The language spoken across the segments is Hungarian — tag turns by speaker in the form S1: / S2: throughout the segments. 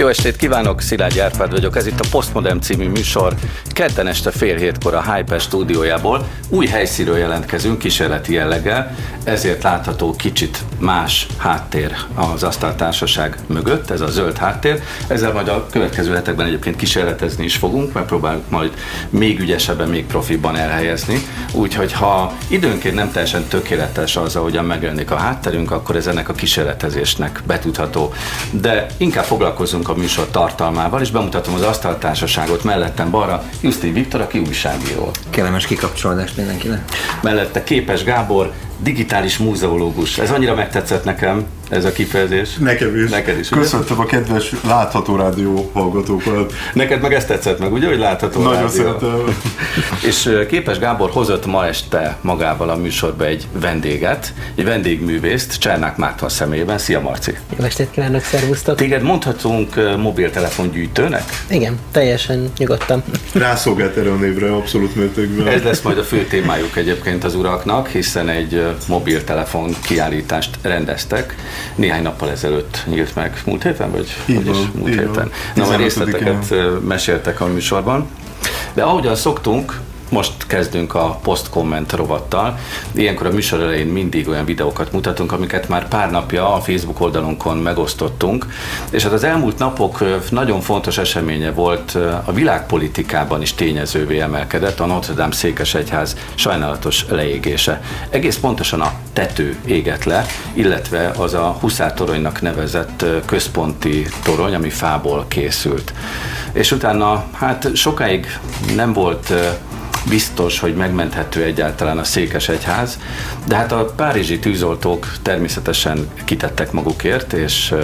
S1: Jó estét kívánok, Szilágy Árpád vagyok, ez itt a Postmodem című műsor. Kedden este fél hétkor a Hyper stúdiójából új helyszínről jelentkezünk kísérleti jelleggel, ezért látható kicsit más háttér az asztaltársaság mögött, ez a zöld háttér. Ezzel majd a következő hetekben egyébként kísérletezni is fogunk, mert próbáljuk majd még ügyesebben, még profiban elhelyezni. Úgyhogy ha időnként nem teljesen tökéletes az, ahogyan megjelenik a hátterünk, akkor ez ennek a kísérletezésnek betudható. De inkább foglalkozunk a műsor tartalmával, és bemutatom az asztaltársaságot mellettem balra, Jusztin Viktor, aki újságíró.
S2: Kellemes kikapcsolódást mindenkinek.
S1: Mellette Képes Gábor, digitális múzeológus. Ez annyira megtetszett nekem, ez a kifejezés.
S3: Nekem is.
S1: Neked is.
S3: Köszöntöm a kedves látható rádió hallgatókat.
S1: Neked meg ezt tetszett meg, ugye, hogy látható
S3: Nagyon
S1: rádió.
S3: szeretem.
S1: És Képes Gábor hozott ma este magával a műsorba egy vendéget, egy vendégművészt, Csernák Márton személyében. Szia Marci!
S4: Jó estét kívánok, szervusztok!
S1: Téged mondhatunk mobiltelefongyűjtőnek?
S4: Igen, teljesen nyugodtan.
S3: Rászolgált erre a névre, abszolút mértékben.
S1: Ez lesz majd a fő témájuk egyébként az uraknak, hiszen egy mobiltelefon kiállítást rendeztek. Néhány nappal ezelőtt nyílt meg. Múlt héten? Vagy,
S3: Így van,
S1: múlt
S3: így
S1: héten.
S3: van.
S1: Na,
S3: 15-én.
S1: részleteket meséltek a műsorban. De ahogyan szoktunk, most kezdünk a post-komment rovattal. Ilyenkor a műsor elején mindig olyan videókat mutatunk, amiket már pár napja a Facebook oldalunkon megosztottunk. És hát az elmúlt napok nagyon fontos eseménye volt a világpolitikában is tényezővé emelkedett a Notre Dame székesegyház sajnálatos leégése. Egész pontosan a tető égett le, illetve az a Huszártoronynak nevezett központi torony, ami fából készült. És utána hát sokáig nem volt biztos, hogy megmenthető egyáltalán a Székesegyház, de hát a párizsi tűzoltók természetesen kitettek magukért, és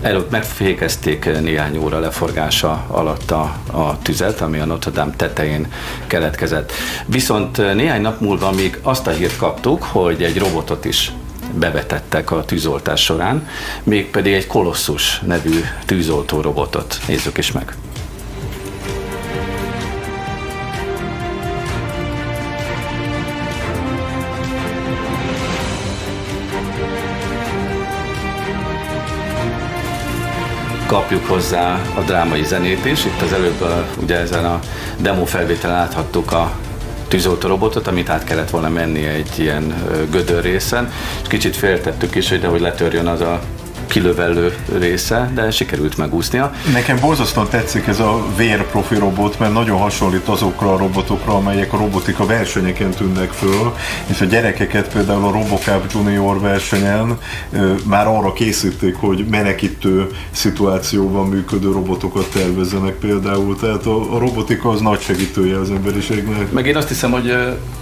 S1: előtt megfékezték néhány óra leforgása alatt a, a tüzet, ami a Notre Dame tetején keletkezett. Viszont néhány nap múlva még azt a hírt kaptuk, hogy egy robotot is bevetettek a tűzoltás során, mégpedig egy Colossus nevű tűzoltó robotot. Nézzük is meg. Kapjuk hozzá a drámai zenét is. Itt az előbb ugye ezen a demo felvételen láthattuk a tűzoltó robotot, amit át kellett volna menni egy ilyen gödör részen, és kicsit féltettük is, hogy hogy letörjön az a kilövellő része, de sikerült megúsznia.
S3: Nekem borzasztóan tetszik ez a vérprofi robot, mert nagyon hasonlít azokra a robotokra, amelyek a robotika versenyeken tűnnek föl, és a gyerekeket például a Robocop Junior versenyen már arra készítik, hogy menekítő szituációban működő robotokat tervezzenek például, tehát a, a robotika az nagy segítője az emberiségnek.
S1: Meg én azt hiszem, hogy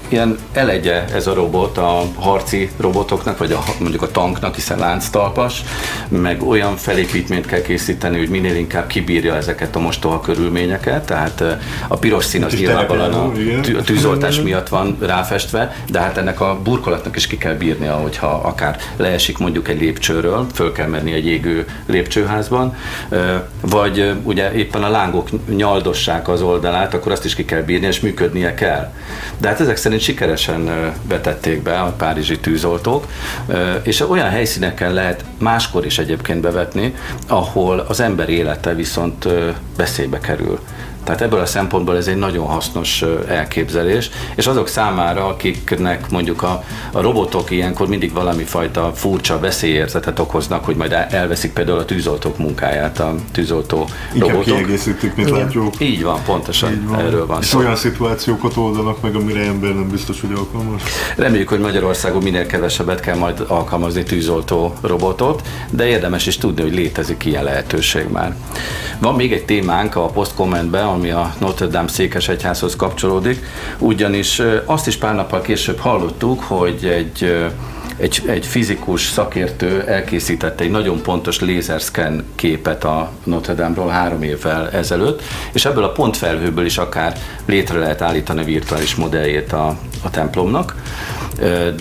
S1: ilyen elegye ez a robot a harci robotoknak, vagy a, mondjuk a tanknak, hiszen lánctalpas, meg olyan felépítményt kell készíteni, hogy minél inkább kibírja ezeket a mostoha körülményeket, tehát ö, a piros szín az nyilvánvalóan a, tűzoltás miatt van ráfestve, de hát ennek a burkolatnak is ki kell bírnia, hogyha akár leesik mondjuk egy lépcsőről, föl kell menni egy égő lépcsőházban, ö, vagy ö, ugye éppen a lángok nyaldossák az oldalát, akkor azt is ki kell bírni, és működnie kell. De hát ezek szerint sikeresen ö, vetették be a párizsi tűzoltók, és olyan helyszíneken lehet máskor is egyébként bevetni, ahol az ember élete viszont veszélybe kerül. Tehát ebből a szempontból ez egy nagyon hasznos elképzelés, és azok számára, akiknek mondjuk a, a robotok ilyenkor mindig valami fajta furcsa veszélyérzetet okoznak, hogy majd el- elveszik például a tűzoltók munkáját, a tűzoltó
S3: Inkább
S1: robotok.
S3: kiegészítik, mint látjuk.
S1: Így van, pontosan
S3: Így van.
S1: erről van
S3: és
S1: szó.
S3: olyan szituációkat oldanak meg, amire ember nem biztos, hogy alkalmas.
S1: Reméljük, hogy Magyarországon minél kevesebbet kell majd alkalmazni tűzoltó robotot, de érdemes is tudni, hogy létezik ilyen lehetőség már. Van még egy témánk a postcommentben, ami a Notre Dame székesegyházhoz kapcsolódik, ugyanis azt is pár nappal később hallottuk, hogy egy egy, egy fizikus szakértő elkészítette egy nagyon pontos lézerszken képet a Notre Dame-ról három évvel ezelőtt, és ebből a pontfelhőből is akár létre lehet állítani a virtuális modelljét a, a templomnak.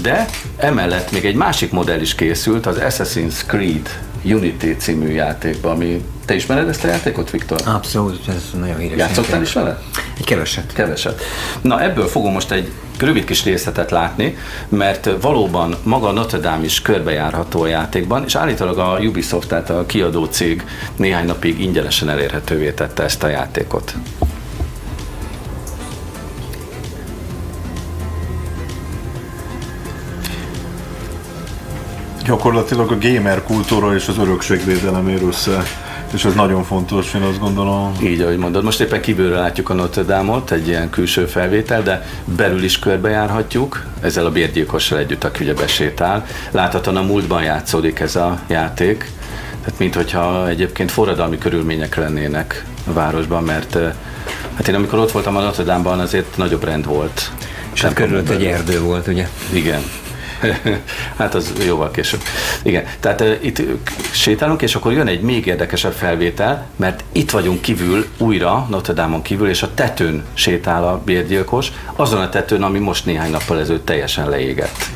S1: De emellett még egy másik modell is készült, az Assassin's Creed Unity című játékba, ami te ismered ezt a játékot, Viktor?
S2: Abszolút, ez nagyon híres.
S1: Játszottál is vele?
S2: Egy keveset.
S1: Keveset. Na ebből fogom most egy rövid kis részletet látni, mert valóban maga Notre Dame is körbejárható a játékban, és állítólag a Ubisoft, tehát a kiadó cég néhány napig ingyenesen elérhetővé tette ezt a játékot.
S3: Gyakorlatilag a gamer kultúra és az örökségvédelem ér össze. És ez nagyon fontos, én azt gondolom.
S1: Így, ahogy mondod. Most éppen kívülről látjuk a Notre Dame-ot, egy ilyen külső felvétel, de belül is körbejárhatjuk, ezzel a bérgyilkossal együtt, aki ugye besétál. Láthatóan a múltban játszódik ez a játék, tehát minthogyha egyébként forradalmi körülmények lennének a városban, mert eh, hát én amikor ott voltam a Notre Dame-ban, azért nagyobb rend volt.
S2: És hát körülött egy erdő volt, ugye?
S1: Igen. hát az jóval később. Igen, tehát uh, itt sétálunk, és akkor jön egy még érdekesebb felvétel, mert itt vagyunk kívül, újra, Notre Dame-on kívül, és a tetőn sétál a bérgyilkos, azon a tetőn, ami most néhány nappal ezelőtt teljesen leégett.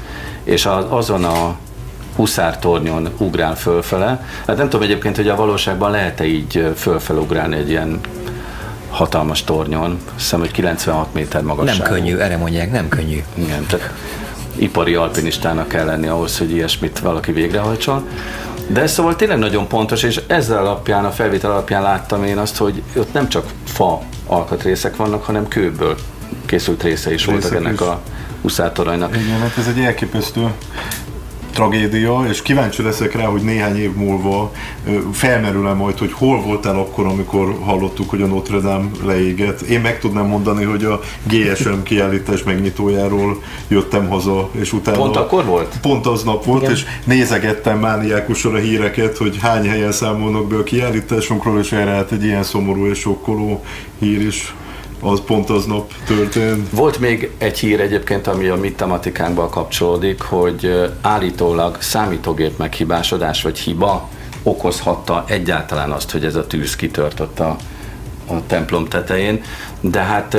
S1: És az, azon a huszár tornyon ugrál fölfele. Hát nem tudom egyébként, hogy a valóságban lehet-e így fölfele ugrálni egy ilyen hatalmas tornyon. Hiszem, hogy 96 méter magasság.
S2: Nem könnyű, erre mondják, nem könnyű.
S1: Igen, tehát ipari alpinistának kell lenni ahhoz, hogy ilyesmit valaki végrehajtson. De ez szóval tényleg nagyon pontos, és ezzel alapján, a felvétel alapján láttam én azt, hogy ott nem csak fa alkatrészek vannak, hanem kőből készült része is voltak
S3: Részek
S1: ennek
S3: is.
S1: a huszártoronynak.
S3: Igen, hát ez egy elképesztő tragédia, és kíváncsi leszek rá, hogy néhány év múlva felmerül-e majd, hogy hol voltál akkor, amikor hallottuk, hogy a Notre Dame leégett. Én meg tudnám mondani, hogy a GSM kiállítás megnyitójáról jöttem haza, és utána...
S1: Pont akkor volt?
S3: Pont aznap volt,
S4: Igen.
S3: és nézegettem mániákusan a híreket, hogy hány helyen számolnak be a kiállításunkról, és erre hát egy ilyen szomorú és sokkoló hír is az pont aznap történt.
S1: Volt még egy hír egyébként, ami a mi tematikánkban kapcsolódik, hogy állítólag számítógép meghibásodás vagy hiba okozhatta egyáltalán azt, hogy ez a tűz kitört ott a, a templom tetején, de hát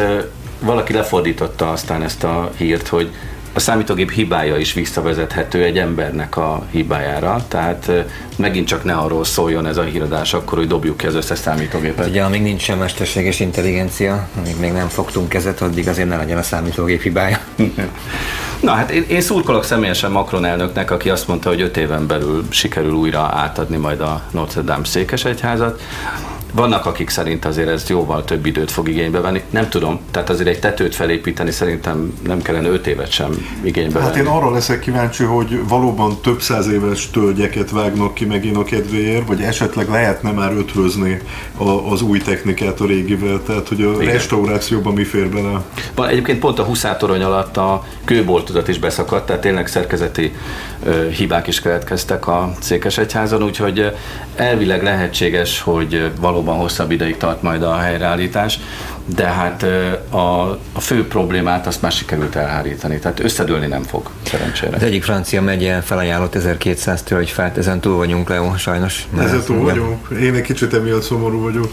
S1: valaki lefordította aztán ezt a hírt, hogy a számítógép hibája is visszavezethető egy embernek a hibájára, tehát megint csak ne arról szóljon ez a híradás akkor, hogy dobjuk ki az összes számítógépet.
S2: Ugye, amíg nincsen mesterséges intelligencia, amíg még nem fogtunk kezet, addig azért ne legyen a számítógép hibája.
S1: Na hát én, én szurkolok személyesen Macron elnöknek, aki azt mondta, hogy öt éven belül sikerül újra átadni majd a Notre Dame székesegyházat. Vannak, akik szerint azért ez jóval több időt fog igénybe venni. Nem tudom, tehát azért egy tetőt felépíteni szerintem nem kellene öt évet sem igénybe
S3: Hát
S1: venni.
S3: én arra leszek kíváncsi, hogy valóban több száz éves tölgyeket vágnak ki megint a kedvéért, vagy esetleg lehetne már ötvözni a, az új technikát a régivel, tehát hogy a
S1: Igen.
S3: restaurációban mi fér bele.
S1: Van, egyébként pont a huszártorony alatt a kőboltodat is beszakadt, tehát tényleg szerkezeti ö, hibák is keletkeztek a Székesegyházon, úgyhogy elvileg lehetséges, hogy ö, valóban hosszabb ideig tart majd a helyreállítás, de hát a, a fő problémát azt már sikerült elhárítani, tehát összedőlni nem fog, szerencsére.
S2: Az egyik francia megye felajánlott 1200 tölgyfát, ezen túl vagyunk, Leo, sajnos.
S3: Ezzel túl vagyunk. Én egy kicsit emiatt szomorú vagyok.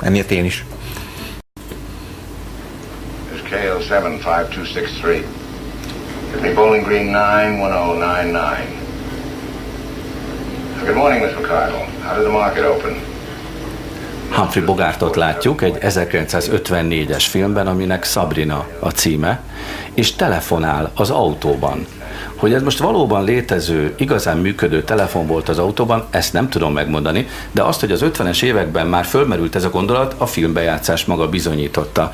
S2: Emiatt én is.
S5: This is KO 75263. Give me Bowling Green 91099. Good morning, Miss McCardle. How did the market open?
S1: Humphrey Bogartot látjuk egy 1954-es filmben, aminek Sabrina a címe, és telefonál az autóban. Hogy ez most valóban létező, igazán működő telefon volt az autóban, ezt nem tudom megmondani, de azt, hogy az 50-es években már fölmerült ez a gondolat, a filmbejátszás maga bizonyította.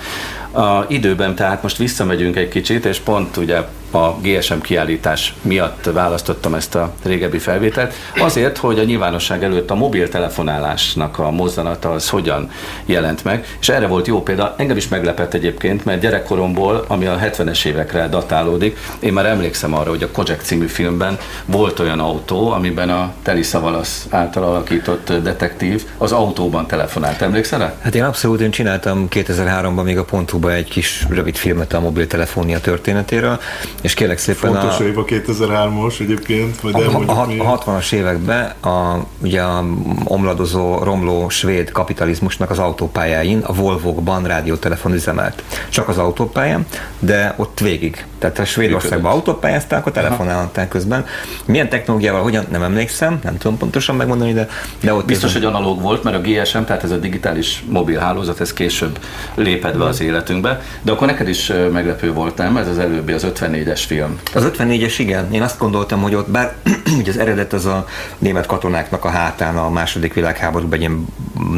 S1: A időben tehát most visszamegyünk egy kicsit, és pont ugye a GSM kiállítás miatt választottam ezt a régebbi felvételt, azért, hogy a nyilvánosság előtt a mobiltelefonálásnak a mozzanata az hogyan jelent meg, és erre volt jó példa, engem is meglepett egyébként, mert gyerekkoromból, ami a 70-es évekre datálódik, én már emlékszem arra, hogy a Kojak című filmben volt olyan autó, amiben a Teli Szavalasz által alakított detektív az autóban telefonált. Emlékszel rá?
S2: Hát én abszolút, én csináltam 2003-ban még a Pontuba egy kis rövid filmet a mobiltelefonia történetéről, és kérlek szépen
S3: Fontos
S2: a,
S3: év a 2003-as egyébként, majd
S2: a, a, a 60-as években a, ugye a omladozó, romló svéd kapitalizmusnak az autópályáin a Volvo-kban rádiótelefon üzemelt. Csak az autópályán, de ott végig. Tehát a Svédországban autópályázták, ott telefonáltál közben. Milyen technológiával, hogyan, nem emlékszem, nem tudom pontosan megmondani, de, de ott
S1: Biztos,
S2: ez a-
S1: hogy analóg volt, mert a GSM, tehát ez a digitális mobil hálózat, ez később lépett be az életünkbe. De akkor neked is meglepő volt, nem? Ez az előbbi, az 54-es film.
S2: Az 54-es, igen. Én azt gondoltam, hogy ott bár ugye az eredet az a német katonáknak a hátán a második világháborúban egy ilyen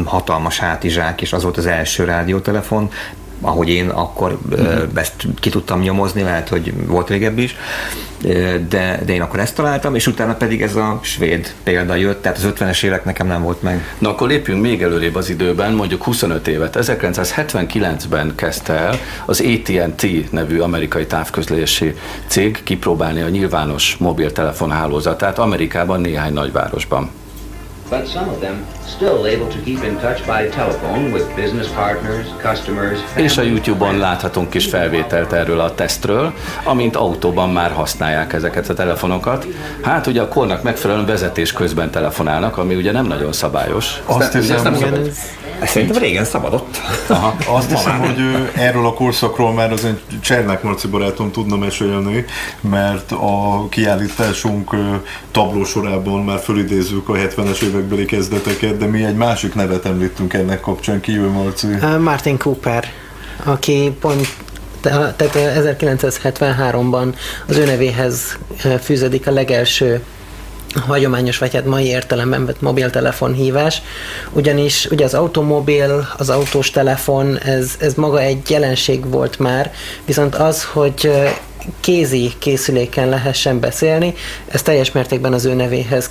S2: hatalmas hátizsák, és az volt az első rádiótelefon, ahogy én akkor mm. ezt ki tudtam nyomozni, lehet, hogy volt régebbi is, de, de én akkor ezt találtam, és utána pedig ez a svéd példa jött, tehát az 50-es évek nekem nem volt meg.
S1: Na akkor lépjünk még előrébb az időben, mondjuk 25 évet. 1979-ben kezdte el az AT&T nevű amerikai távközlési cég kipróbálni a nyilvános mobiltelefon hálózatát Amerikában néhány nagyvárosban.
S6: But some of them still able to keep in touch by telephone with business partners, customers,
S1: És a YouTube-on láthatunk kis felvételt erről a tesztről, amint autóban már használják ezeket a telefonokat. Hát ugye a kornak megfelelően vezetés közben telefonálnak, ami ugye nem nagyon szabályos.
S3: Azt hiszem,
S1: ezt nem szabad.
S2: Szerintem régen szabadott.
S1: Aha.
S3: Azt hiszem, hogy ő, erről a korszakról már az én Csernák Marci barátom tudna mesélni, mert a kiállításunk tablósorában már fölidézzük a 70-es évekbeli kezdeteket, de mi egy másik nevet említünk ennek kapcsán. Ő, Marci?
S4: Martin Cooper, aki pont te- tehát uh, 1973-ban az ő nevéhez fűződik a legelső hagyományos, vagy hát mai értelemben vett mobiltelefon hívás, ugyanis ugye az automobil, az autós telefon, ez, ez maga egy jelenség volt már, viszont az, hogy kézi készüléken lehessen beszélni, ez teljes mértékben az ő nevéhez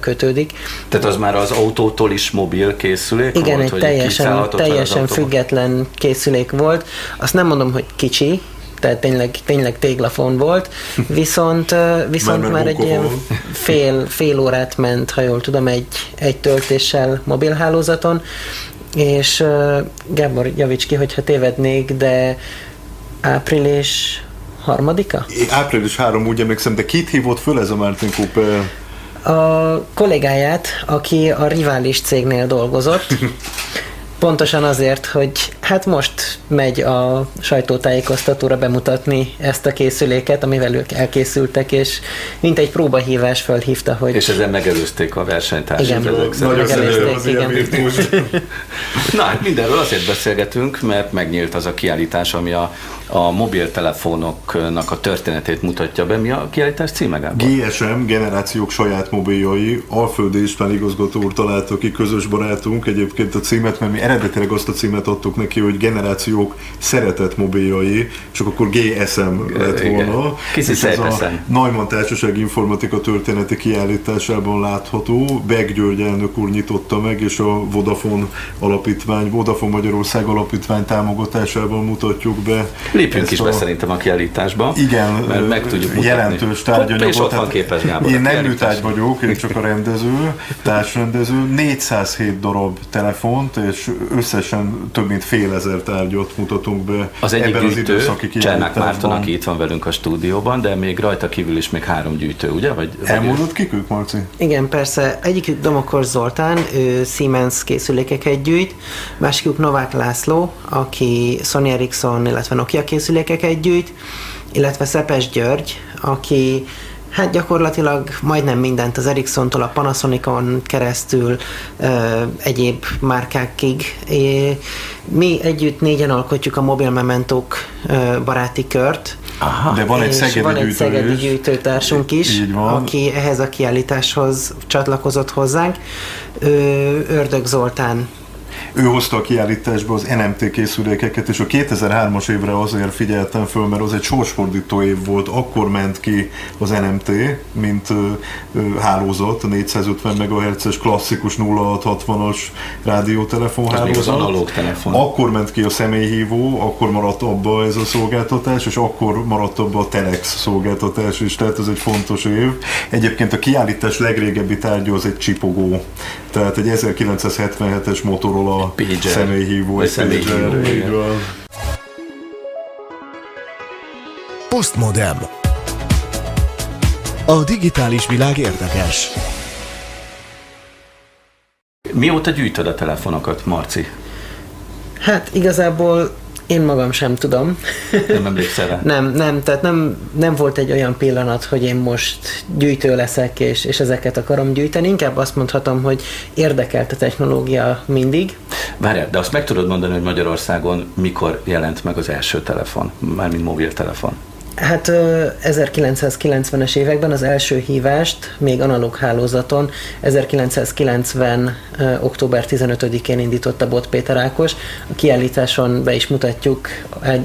S4: kötődik.
S1: Tehát az már az autótól is mobil készülék
S4: Igen,
S1: volt?
S4: egy teljesen, teljesen független készülék volt. Azt nem mondom, hogy kicsi, tehát tényleg, tényleg téglafon volt, viszont, viszont
S3: Már-
S4: már,
S3: már
S4: egy ilyen fél, fél órát ment, ha jól tudom, egy, egy töltéssel mobilhálózaton, és ö, Gábor, javíts ki, hogyha tévednék, de április harmadika?
S3: Április 3, úgy emlékszem, de kit hívott föl ez a Martin Cooper?
S4: A kollégáját, aki a rivális cégnél dolgozott, pontosan azért, hogy hát most megy a sajtótájékoztatóra bemutatni ezt a készüléket, amivel ők elkészültek, és mint egy próbahívás felhívta, hogy
S1: És ezzel megelőzték a versenytársat.
S4: Igen. Megelőzték, igen.
S1: Na, hát mindenről azért beszélgetünk, mert megnyílt az a kiállítás, ami a, a mobiltelefonoknak a történetét mutatja be. Mi a kiállítás címe, Gábor?
S3: GSM, generációk saját mobiljai, Alföldi István igazgató úr találta ki közös barátunk egyébként a címet, mert mi eredetileg azt a címet adtuk neki, hogy generációk szeretett mobiljai, csak akkor GSM lett volna.
S1: Kicsi
S3: És ez a. Neumann Társaság Informatika Történeti kiállításában látható. Beg György elnök úr nyitotta meg, és a Vodafone Alapítvány, Vodafone Magyarország Alapítvány támogatásával mutatjuk be.
S1: Lépjünk is be szerintem a kiállításba.
S3: igen,
S1: mert meg tudjuk mutatni.
S3: jelentős
S1: Hopp,
S3: tárgyanyagot.
S1: És ott van képes Gábor.
S3: Én
S1: a
S3: nem műtárgy vagyok, én csak a rendező, társrendező. 407 darab telefont, és összesen több mint fél ezer tárgyat mutatunk be
S1: Az egyik
S3: ebben az
S1: gyűjtő,
S3: időszaki
S1: Csernák Márton, aki itt van velünk a stúdióban, de még rajta kívül is még három gyűjtő, ugye? Vagy, vagy
S3: Elmondod kik ők, Marci?
S4: Igen, persze. Egyikük Domokor Zoltán, ő Siemens készülékeket gyűjt, másikuk Novák László, aki Sony Ericsson, illetve Nokia készülékeket gyűjt, illetve Szepes György, aki hát gyakorlatilag majdnem mindent az Ericsson-tól a Panasonicon keresztül ö, egyéb márkákig. É, mi együtt négyen alkotjuk a Mobil Mementók ö, baráti kört,
S1: Aha.
S3: De van egy szegedi
S4: van egy szegedi gyűjtőtársunk is,
S3: Így van.
S4: aki ehhez a kiállításhoz csatlakozott hozzánk. Ő, Ördög Zoltán
S3: Ő hozta a kiállításba az NMT készülékeket, és a 2003-as évre azért figyeltem föl, mert az egy sorsfordító év volt, akkor ment ki az NMT, mint ö, ö, hálózat, a 450 MHz-es klasszikus 0660-as rádiótelefon hálózat.
S1: az analóg telefon.
S3: Akkor ment ki a személyhívó, akkor maradt abba ez a szolgáltatás, és akkor maradt abba a Telex szolgáltatás is, tehát ez egy fontos év. Egyébként a kiállítás legrégebbi tárgya az egy csipogó, tehát egy 1977-es Motorola
S1: Pager.
S3: személyhívó, egy
S1: személyhívó,
S3: pager, így van.
S7: Postmodem. A digitális világ érdekes.
S1: Mióta gyűjtöd a telefonokat, Marci?
S4: Hát igazából Én magam sem tudom.
S1: Nem emlékszel rá?
S4: nem, nem, tehát nem, nem volt egy olyan pillanat, hogy én most gyűjtő leszek, és, és ezeket akarom gyűjteni. Inkább azt mondhatom, hogy érdekelt a technológia mindig.
S1: Várjál, de azt meg tudod mondani, hogy Magyarországon mikor jelent meg az első telefon, mármint mobiltelefon?
S4: Hát 1990-es években az első hívást még analóg hálózaton 1990. október 15-én indította Bot Péter Ákos. A kiállításon be is mutatjuk,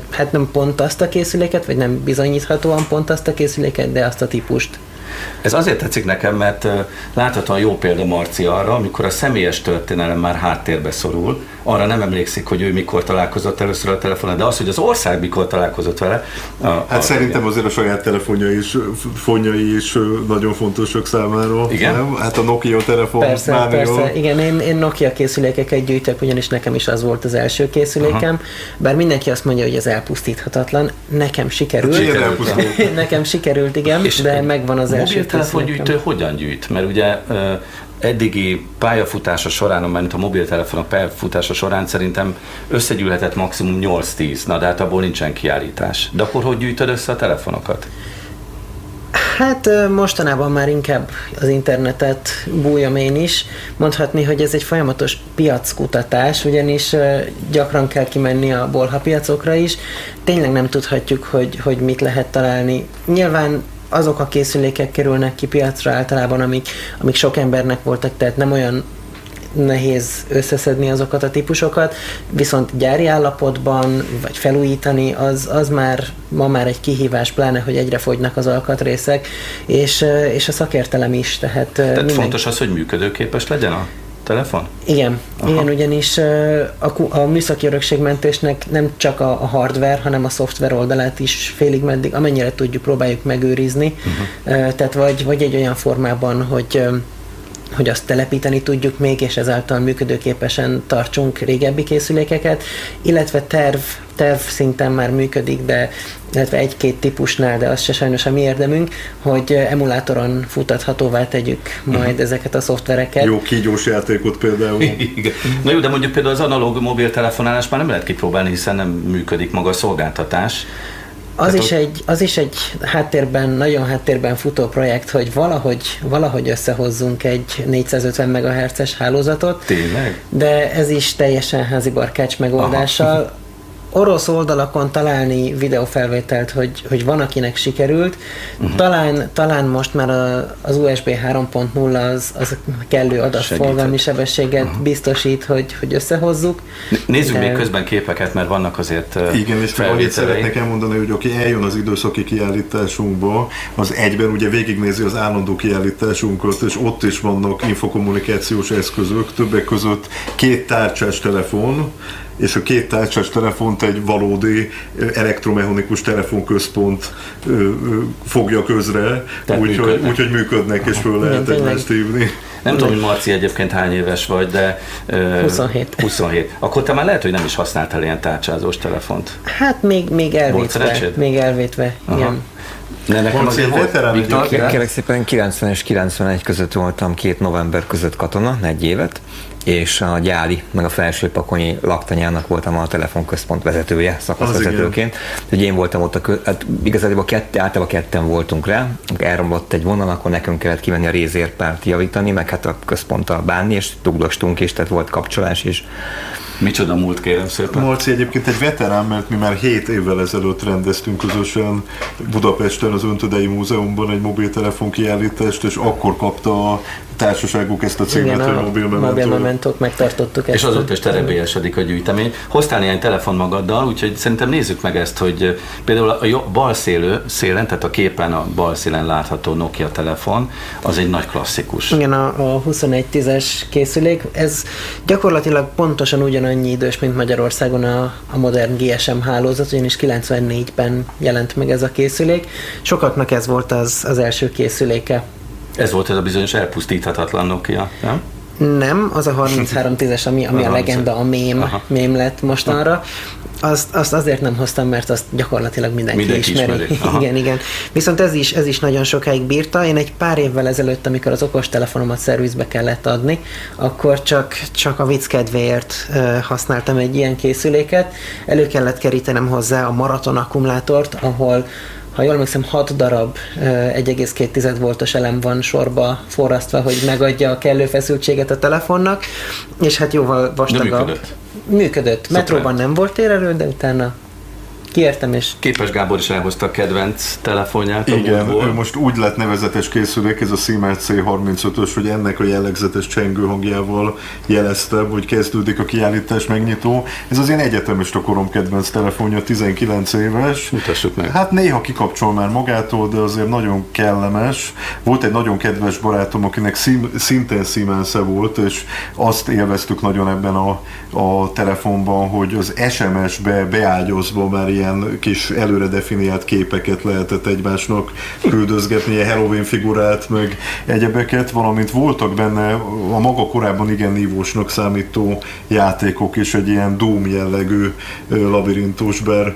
S4: hát nem pont azt a készüléket, vagy nem bizonyíthatóan pont azt a készüléket, de azt a típust.
S1: Ez azért tetszik nekem, mert láthatóan jó példa Marci arra, amikor a személyes történelem már háttérbe szorul, arra nem emlékszik, hogy ő mikor találkozott először a telefonon, de az, hogy az ország mikor találkozott vele.
S3: A, hát a, szerintem azért a saját telefonja is, fonjai is nagyon fontosak számára.
S1: Igen?
S3: Nem? Hát a Nokia telefon
S4: Persze,
S3: már
S4: persze.
S3: Jó.
S4: Igen, én, én Nokia készülékeket gyűjtök, ugyanis nekem is az volt az első készülékem. Aha. Bár mindenki azt mondja, hogy ez elpusztíthatatlan, nekem sikerült.
S3: sikerült.
S4: nekem sikerült, igen, És de megvan az első
S1: mobiltelefongyűjtő hogyan gyűjt? Mert ugye eddigi pályafutása során, mert a mobiltelefonok pályafutása során szerintem összegyűlhetett maximum 8-10, na de hát abból nincsen kiállítás. De akkor hogy gyűjtöd össze a telefonokat?
S4: Hát mostanában már inkább az internetet bújom én is. Mondhatni, hogy ez egy folyamatos piackutatás, ugyanis gyakran kell kimenni a bolha piacokra is. Tényleg nem tudhatjuk, hogy, hogy mit lehet találni. Nyilván azok a készülékek kerülnek ki piacra általában, amik, amik sok embernek voltak, tehát nem olyan nehéz összeszedni azokat a típusokat, viszont gyári állapotban, vagy felújítani, az, az már ma már egy kihívás, pláne, hogy egyre fogynak az alkatrészek, és, és a szakértelem is. Tehát,
S1: tehát minden... fontos az, hogy működőképes legyen a telefon?
S4: Igen, Aha. igen ugyanis a, a műszaki örökségmentésnek nem csak a, a hardware, hanem a szoftver oldalát is félig meddig, amennyire tudjuk, próbáljuk megőrizni. Uh-huh. Tehát vagy, vagy egy olyan formában, hogy hogy azt telepíteni tudjuk még, és ezáltal működőképesen tartsunk régebbi készülékeket, illetve terv, terv szinten már működik, de illetve egy-két típusnál, de az se sajnos a mi érdemünk, hogy emulátoron futathatóvá tegyük majd uh-huh. ezeket a szoftvereket.
S3: Jó kígyós játékot például.
S1: Igen. Na jó, de mondjuk például az analóg mobiltelefonálás már nem lehet kipróbálni, hiszen nem működik maga a szolgáltatás.
S4: Az is, egy, az is egy háttérben, nagyon háttérben futó projekt, hogy valahogy, valahogy összehozzunk egy 450 MHz-es hálózatot.
S1: Tényleg?
S4: De ez is teljesen házi barkács megoldással. Aha orosz oldalakon találni videófelvételt, hogy, hogy van, akinek sikerült. Uh-huh. Talán, talán most már a, az USB 3.0 az, az kellő adatforgalmi sebességet uh-huh. biztosít, hogy, hogy összehozzuk.
S1: Nézzük de... még közben képeket, mert vannak azért
S3: Igen, és annyit szeretnék elmondani, hogy aki eljön az időszaki kiállításunkba, az egyben ugye végignézi az állandó kiállításunkat, és ott is vannak infokommunikációs eszközök, többek között két tárcsás telefon, és a két tárcsás telefont egy valódi elektromechanikus telefonközpont fogja közre, úgyhogy úgy, úgy, működnek, és föl lehet egymást hívni.
S1: Nem tudom, hogy Marci egyébként hány éves vagy, de...
S4: Uh, 27.
S1: 27. Akkor te már lehet, hogy nem is használtál ilyen tárcsázós telefont.
S4: Hát még, még elvétve. Még elvétve, Aha. igen.
S1: Ne, nekem azért volt,
S2: Viktor, kérlek szépen 90 és 91 között voltam két november között katona, egy évet, és a gyári, meg a felső pakonyi laktanyának voltam a telefonközpont vezetője, szakaszvezetőként. Hogy én voltam ott, a kö, hát igazából kett, általában ketten voltunk rá, elromlott egy vonal, akkor nekünk kellett kimenni a rézérpárt javítani, meg hát a központtal bánni, és dugdostunk is, tehát volt kapcsolás is.
S1: Micsoda múlt kérem szépen.
S3: Marci egyébként egy veterán, mert mi már 7 évvel ezelőtt rendeztünk közösen Budapesten az Öntödei Múzeumban egy mobiltelefon kiállítást, és akkor kapta a társaságuk ezt a címet,
S4: hogy mobil mobil mementót megtartottuk.
S1: És azóta is terebélyesedik a gyűjtemény. Hoztál néhány telefon magaddal, úgyhogy szerintem nézzük meg ezt, hogy például a bal szélő, szélen, tehát a képen a bal szélen látható Nokia telefon, az egy nagy klasszikus.
S4: Igen, a, a 2110-es készülék, ez gyakorlatilag pontosan ugyanannyi idős, mint Magyarországon a, a modern GSM hálózat, ugyanis 94-ben jelent meg ez a készülék. Sokaknak ez volt az, az első készüléke.
S1: Ez volt ez a bizonyos elpusztíthatatlan Nokia, nem?
S4: Nem, az a 3310-es, ami, ami a legenda, a mém, mém lett mostanra. azt, azt azért nem hoztam, mert azt gyakorlatilag mindenki,
S1: Mindenki
S4: ismeri.
S1: ismeri. Aha.
S4: igen, igen. Viszont ez is, ez is nagyon sokáig bírta. Én egy pár évvel ezelőtt, amikor az okostelefonomat szervizbe kellett adni, akkor csak, csak a vicc kedvéért használtam egy ilyen készüléket. Elő kellett kerítenem hozzá a maraton akkumulátort, ahol ha jól emlékszem, 6 darab ö, 1,2 voltos elem van sorba forrasztva, hogy megadja a kellő feszültséget a telefonnak, és hát jóval vastagabb.
S1: működött?
S4: Működött. Metróban nem volt térerő, de utána kiértem, és
S1: Képes Gábor is elhozta a kedvenc telefonját.
S3: Igen, ő most úgy lett nevezetes készülék, ez a Siemens C35-ös, hogy ennek a jellegzetes csengő hangjával jeleztem, hogy kezdődik a kiállítás megnyitó. Ez az én egyetemista korom kedvenc telefonja, 19 éves.
S1: Mutassuk meg.
S3: Hát néha kikapcsol már magától, de azért nagyon kellemes. Volt egy nagyon kedves barátom, akinek szím, szintén siemens volt, és azt élveztük nagyon ebben a, a telefonban, hogy az SMS-be beágyazva már ilyen kis előre definiált képeket lehetett egymásnak küldözgetni, ilyen Halloween figurát, meg egyebeket, valamint voltak benne a maga korábban igen nívósnak számító játékok és egy ilyen Doom jellegű labirintus, bár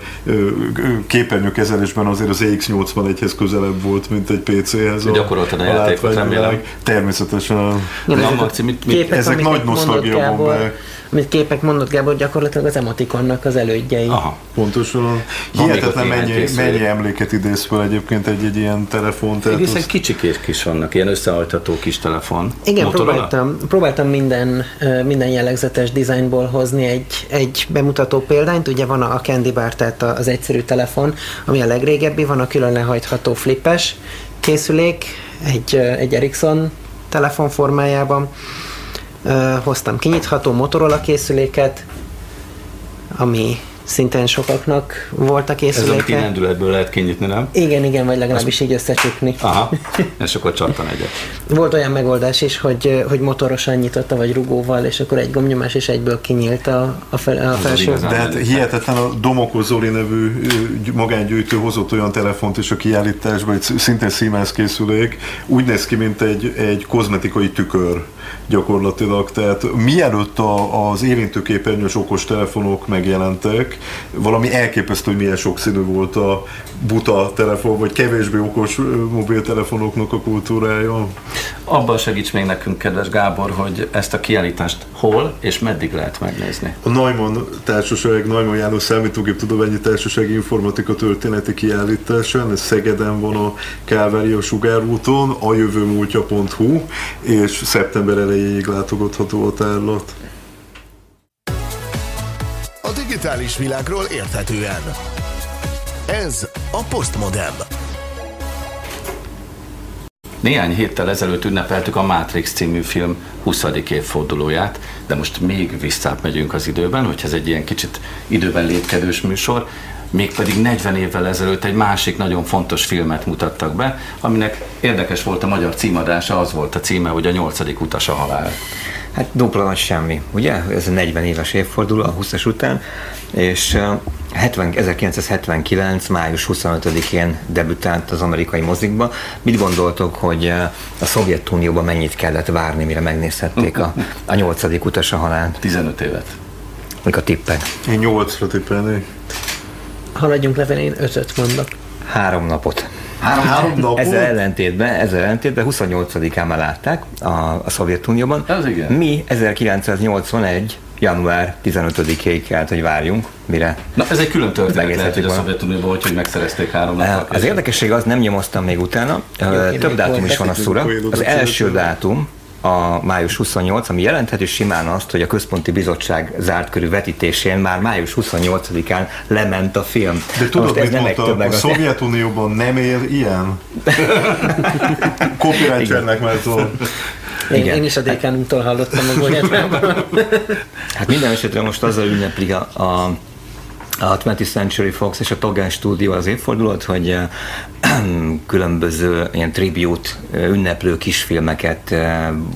S3: képernyőkezelésben azért az EX81-hez közelebb volt, mint egy PC-hez.
S1: Gyakoroltad a játékot,
S3: látványvilág.
S1: remélem.
S3: Természetesen.
S4: Igen,
S1: Na,
S4: ezek a
S1: Marci, mit- mit-
S4: képek,
S3: ezek nagy nosztalgia be.
S4: Amit képek mondott Gábor, gyakorlatilag az emotikonnak az elődjei.
S1: Aha.
S3: Pontosan.
S1: Van
S3: Hihetetlen mennyi, mennyi emléket idéz fel egyébként egy-egy ilyen telefon. Tehát
S1: Egészen
S3: az,
S1: kicsikés kis vannak, ilyen összehajtható kis telefon.
S4: Igen,
S1: Motorola?
S4: próbáltam, próbáltam minden, minden jellegzetes dizájnból hozni egy, egy bemutató példányt. Ugye van a Candy Bar, tehát az egyszerű telefon, ami a legrégebbi, van a külön lehajtható flippes készülék, egy, egy Ericsson telefon formájában. Hoztam kinyitható Motorola készüléket, ami szintén sokaknak volt a
S1: Ez amit
S4: készüléke.
S1: ilyen lendületből lehet kinyitni, nem?
S4: Igen, igen, vagy legalábbis így összecsukni.
S1: Aha, és akkor csattan egyet.
S4: Volt olyan megoldás is, hogy, hogy motorosan nyitotta, vagy rugóval, és akkor egy gomnyomás és egyből kinyílt a, a, fel, a felső.
S3: de hát hihetetlen a Domoko Zoli nevű magángyűjtő hozott olyan telefont is a kiállításba, egy szintén Siemens készülék, úgy néz ki, mint egy, egy kozmetikai tükör gyakorlatilag. Tehát mielőtt a, az érintőképernyős okos telefonok megjelentek, valami elképesztő, hogy milyen sokszínű volt a buta telefon, vagy kevésbé okos mobiltelefonoknak a kultúrája.
S1: Abban segíts még nekünk, kedves Gábor, hogy ezt a kiállítást hol és meddig lehet megnézni.
S3: A Neumann Társaság, Neumann János Számítógép Tudományi Társaság Informatika Történeti Kiállításán, ez Szegeden van a Kávária Sugárúton, a jövőmúltja.hu, és szeptember elejéig látogatható a tárlat.
S7: Digitális világról érthetően. Ez a Postmodem.
S1: Néhány héttel ezelőtt ünnepeltük a Matrix című film 20. évfordulóját, de most még visszább megyünk az időben, hogy ez egy ilyen kicsit időben lépkedős műsor, mégpedig 40 évvel ezelőtt egy másik nagyon fontos filmet mutattak be, aminek érdekes volt a magyar címadása, az volt a címe, hogy a nyolcadik utas a halál.
S2: Hát dupla nagy semmi, ugye? Ez a 40 éves évforduló a 20-as után, és uh, 70, 1979. május 25-én debütált az amerikai mozikba. Mit gondoltok, hogy a Szovjetunióban mennyit kellett várni, mire megnézhették a, a 8. utas a halált?
S1: 15 évet.
S2: Mik a tippek?
S3: Én nyolcra tippelnék.
S4: Haladjunk lefelé, én ötöt mondok.
S2: Három napot.
S3: Három, három napot?
S2: Ezzel ellentétben, ezzel ellentétben 28-án már látták a, a Szovjetunióban.
S1: Az igen.
S2: Mi 1981. január 15-ig kellett, hogy várjunk, mire
S1: Na ez egy külön történet lehet, hogy a. Szovjetunióban volt, hogy megszerezték három nappal
S2: Az érdekesség az, nem nyomoztam még utána,
S4: én
S2: több dátum is van a szura. Az
S3: hogy
S2: első dátum a május 28, ami jelentheti simán azt, hogy a Központi Bizottság zárt körű vetítésén már május 28-án lement a film.
S3: De tudod,
S2: Most ez
S3: mit
S2: nem
S3: mondta? A Szovjetunióban nem él ilyen? Copyright meg szól.
S4: Én,
S2: Igen.
S4: én is a dékánunktól hallottam a Bolyátában.
S2: Hát minden esetre most azzal ünnepli a, a a 20th Century Fox és a Togán Studio az évfordulót, hogy különböző ilyen tribute eh, ünneplő kisfilmeket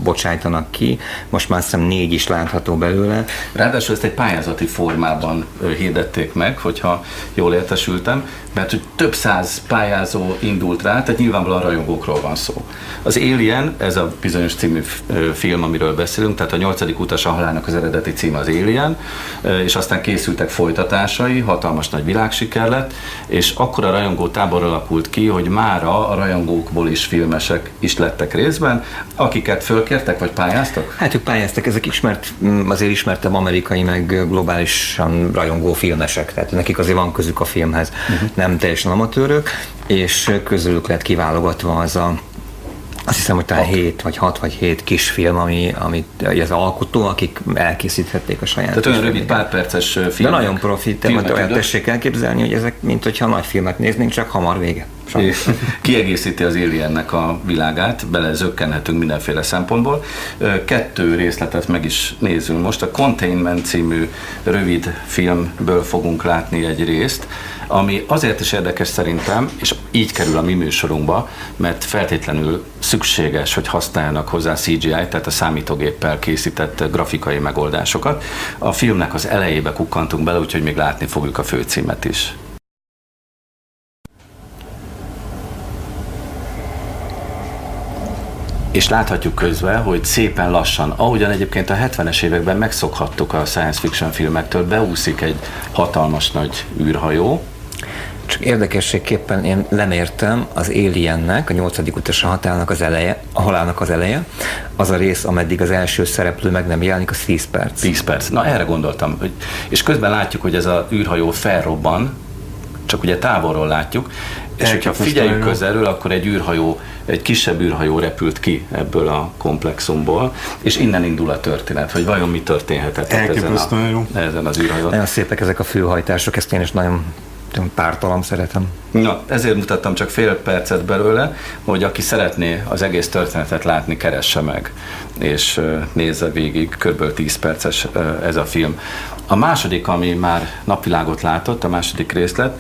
S2: bocsájtanak ki. Most már azt négy is látható belőle.
S1: Ráadásul ezt egy pályázati formában hirdették meg, hogyha jól értesültem, mert hogy több száz pályázó indult rá, tehát nyilvánvalóan rajongókról van szó. Az Alien, ez a bizonyos című film, amiről beszélünk, tehát a nyolcadik utas a halálnak az eredeti címe az Alien, és aztán készültek folytatásai, amerikai, hatalmas nagy világsiker lett, és akkor a rajongó tábor alakult ki, hogy mára a rajongókból is filmesek is lettek részben, akiket fölkértek, vagy pályáztak?
S2: Hát ők pályáztak, ezek ismert, mm, azért ismertem amerikai, meg globálisan rajongó filmesek, tehát nekik azért van közük a filmhez, uh-huh. nem teljesen amatőrök, és közülük lett kiválogatva az a azt hiszem, hogy talán 7 vagy 6 vagy 7 kisfilm, ami, amit az alkotó, akik elkészíthették a saját.
S1: Tehát olyan rövid pár perces film.
S2: De nagyon profit, de olyan tessék elképzelni, hogy ezek, mint hogyha nagy filmet néznénk, csak hamar vége.
S1: Kiegészíti az Aliennek a világát, bele zökkenhetünk mindenféle szempontból. Kettő részletet meg is nézünk most. A Containment című rövid filmből fogunk látni egy részt, ami azért is érdekes szerintem, és így kerül a mi műsorunkba, mert feltétlenül szükséges, hogy használjanak hozzá CGI, tehát a számítógéppel készített grafikai megoldásokat. A filmnek az elejébe kukkantunk bele, úgyhogy még látni fogjuk a főcímet is. És láthatjuk közben, hogy szépen lassan, ahogyan egyébként a 70-es években megszokhattuk a science fiction filmektől, beúszik egy hatalmas nagy űrhajó,
S2: csak érdekességképpen én lemértem az Aliennek, a nyolcadik utas a halálnak az eleje, a halálnak az eleje, az a rész, ameddig az első szereplő meg nem jelenik, az 10 perc.
S1: 10 perc. Na erre gondoltam. Hogy, és közben látjuk, hogy ez a űrhajó felrobban, csak ugye távolról látjuk, és hogyha figyeljük közelről, akkor egy űrhajó, egy kisebb űrhajó repült ki ebből a komplexumból, és innen indul a történet, hogy vajon mi történhetett ezen, a, ezen az űrhajón.
S2: Nagyon szépek ezek a főhajtások, ezt én is nagyon pártalan szeretem.
S1: Na, ezért mutattam csak fél percet belőle, hogy aki szeretné az egész történetet látni, keresse meg, és nézze végig, kb. 10 perces ez a film. A második, ami már napvilágot látott, a második részlet,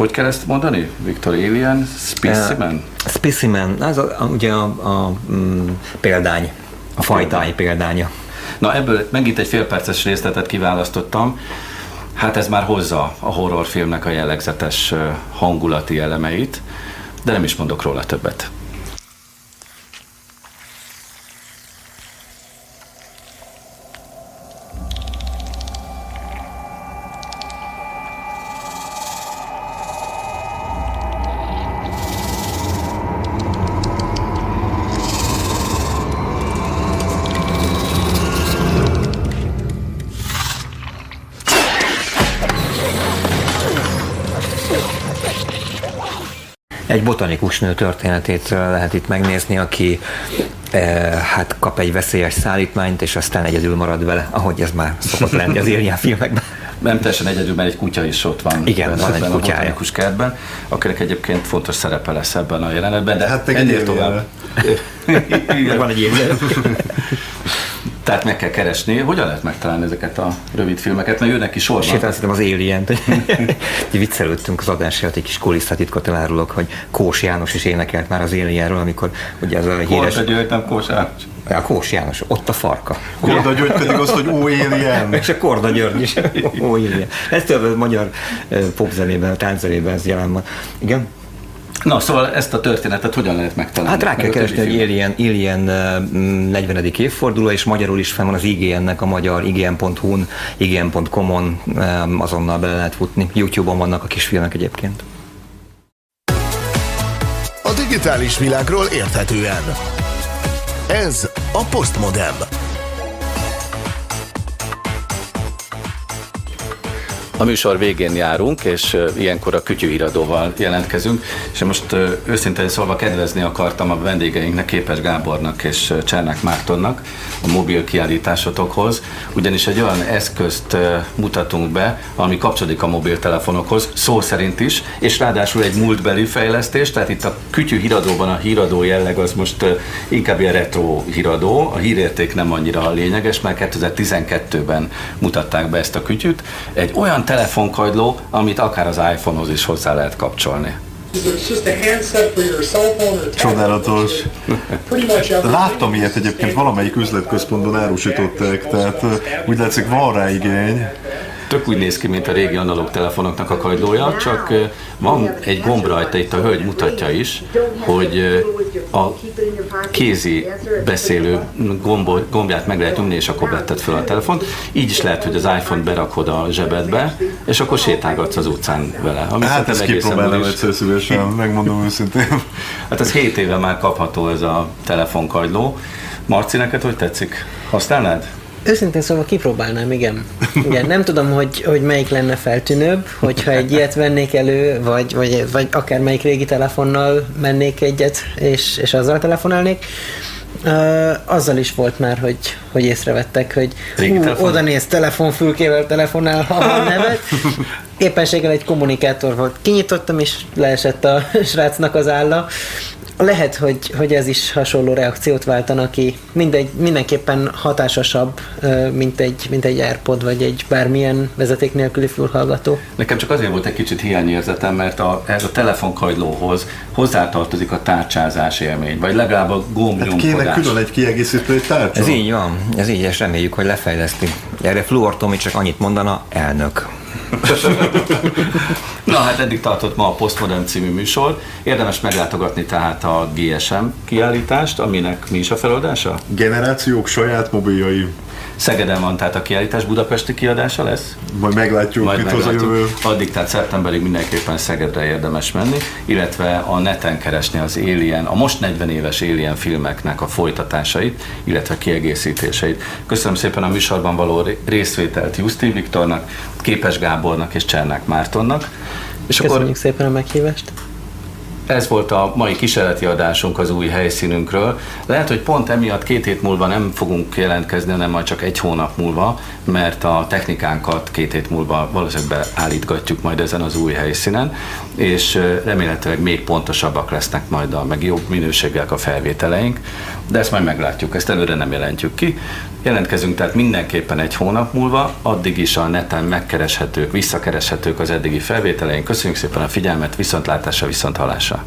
S1: hogy kell ezt mondani? Victor Alien? Specimen?
S2: Uh, specimen, az a, a, ugye a, a mm, példány, a fajtáj példánya.
S1: Na ebből megint egy félperces részletet kiválasztottam, Hát ez már hozza a horrorfilmnek a jellegzetes hangulati elemeit, de nem is mondok róla többet.
S2: Egy botanikus nő történetét lehet itt megnézni, aki eh, hát kap egy veszélyes szállítmányt, és aztán egyedül marad vele, ahogy ez már szokott lenni az Alien filmekben.
S1: Nem teljesen egyedül, mert egy kutya is ott van.
S2: Igen, van egy kutyája.
S1: A kertben, akinek egyébként fontos szerepe lesz ebben a jelenetben, de hát ennél tovább.
S2: van egy ilyen.
S1: Tehát meg kell keresni, hogyan lehet megtalálni ezeket a rövid filmeket, mert jönnek ki sorban.
S2: Sétálsz az alien viccelődtünk az adás előtt, egy kis kulisszatitkot elárulok, hogy Kós János is énekelt már az Alienről, amikor ugye az a híres...
S1: Korda György, nem Kós János.
S2: A Kós János, ott a farka.
S3: Korda György pedig az, hogy ó, Alien.
S2: És a Korda György is, ó, Alien. Ez több a magyar popzenében, tánczenében ez jelen van. Igen?
S1: Na, szóval ezt a történetet hogyan lehet megtalálni?
S2: Hát rá kell keresni, hogy Alien, Alien 40. évforduló, és magyarul is fenn van az IGN-nek a magyar ign.hu-n, ign.com-on azonnal bele lehet futni. YouTube-on vannak a kisfilmek egyébként.
S7: A digitális világról érthetően. Ez a Postmodem.
S1: A műsor végén járunk, és ilyenkor a kütyűhíradóval jelentkezünk, és most őszintén szólva kedvezni akartam a vendégeinknek, Képes Gábornak és Csernák Mártonnak a mobil kiállításotokhoz, ugyanis egy olyan eszközt mutatunk be, ami kapcsolódik a mobiltelefonokhoz, szó szerint is, és ráadásul egy múltbeli fejlesztés, tehát itt a kütyűhíradóban a híradó jelleg az most inkább ilyen retro híradó, a hírérték nem annyira lényeges, mert 2012-ben mutatták be ezt a kütyűt. Egy olyan telefonkagyló, amit akár az iPhone-hoz is hozzá lehet kapcsolni.
S3: Csodálatos. Láttam ilyet egyébként valamelyik üzletközpontban árusították, tehát úgy látszik van rá igény.
S1: Tök úgy néz ki, mint a régi analóg telefonoknak a kagylója, csak van egy gomb rajta, itt a hölgy mutatja is, hogy a kézi beszélő gombo, gombját meg lehet nyomni, és akkor vetted fel a telefont. Így is lehet, hogy az iPhone berakod a zsebedbe, és akkor sétálgatsz az utcán vele.
S3: Ami hát ezt kipróbálom egyszer szívesen, megmondom őszintén.
S1: Hát ez 7 éve már kapható ez a telefonkagyló. Marci, neked hogy tetszik? Használnád?
S4: Őszintén szóval kipróbálnám, igen. igen nem tudom, hogy, hogy melyik lenne feltűnőbb, hogyha egy ilyet vennék elő, vagy, vagy, vagy akár melyik régi telefonnal mennék egyet, és, és azzal telefonálnék. Uh, azzal is volt már, hogy, hogy észrevettek, hogy hú, oda néz telefonfülkével telefonál, ha van nevet. Éppenséggel egy kommunikátor volt. Kinyitottam, és leesett a srácnak az álla. Lehet, hogy, hogy ez is hasonló reakciót váltana ki. Mindegy, mindenképpen hatásosabb, mint egy, mint egy AirPod, vagy egy bármilyen vezeték nélküli fülhallgató.
S1: Nekem csak azért volt egy kicsit hiányérzetem, mert a, ez a telefonkajlóhoz hozzátartozik a tárcsázás élmény, vagy legalább a gombnyomkodás.
S3: Hát kéne külön egy kiegészítő tárcsa.
S2: Ez így van, ez így, és reméljük, hogy lefejleszti. Erre Fluor Tomi csak annyit mondana, elnök.
S1: Na hát eddig tartott ma a Postmodern című műsor. Érdemes meglátogatni tehát a GSM kiállítást, aminek mi is a feloldása?
S3: Generációk saját mobiljai.
S1: Szegeden van tehát a kiállítás, budapesti kiadása lesz?
S3: Majd meglátjuk,
S1: Majd mit meglátjuk. a jövő. Addig tehát szeptemberig mindenképpen Szegedre érdemes menni, illetve a neten keresni az Alien, a most 40 éves Alien filmeknek a folytatásait, illetve kiegészítéseit. Köszönöm szépen a műsorban való részvételt Juszti Viktornak, Képes Gábornak és Csernák Mártonnak.
S4: És Köszönjük akkor... szépen a meghívást!
S1: Ez volt a mai kísérleti adásunk az új helyszínünkről. Lehet, hogy pont emiatt két hét múlva nem fogunk jelentkezni, hanem majd csak egy hónap múlva, mert a technikánkat két hét múlva valószínűleg beállítgatjuk majd ezen az új helyszínen, és remélhetőleg még pontosabbak lesznek majd a meg jobb minőséggel a felvételeink, de ezt majd meglátjuk, ezt előre nem jelentjük ki. Jelentkezünk tehát mindenképpen egy hónap múlva, addig is a neten megkereshetők, visszakereshetők az eddigi felvételeink. Köszönjük szépen a figyelmet, viszontlátásra, viszonthallásra!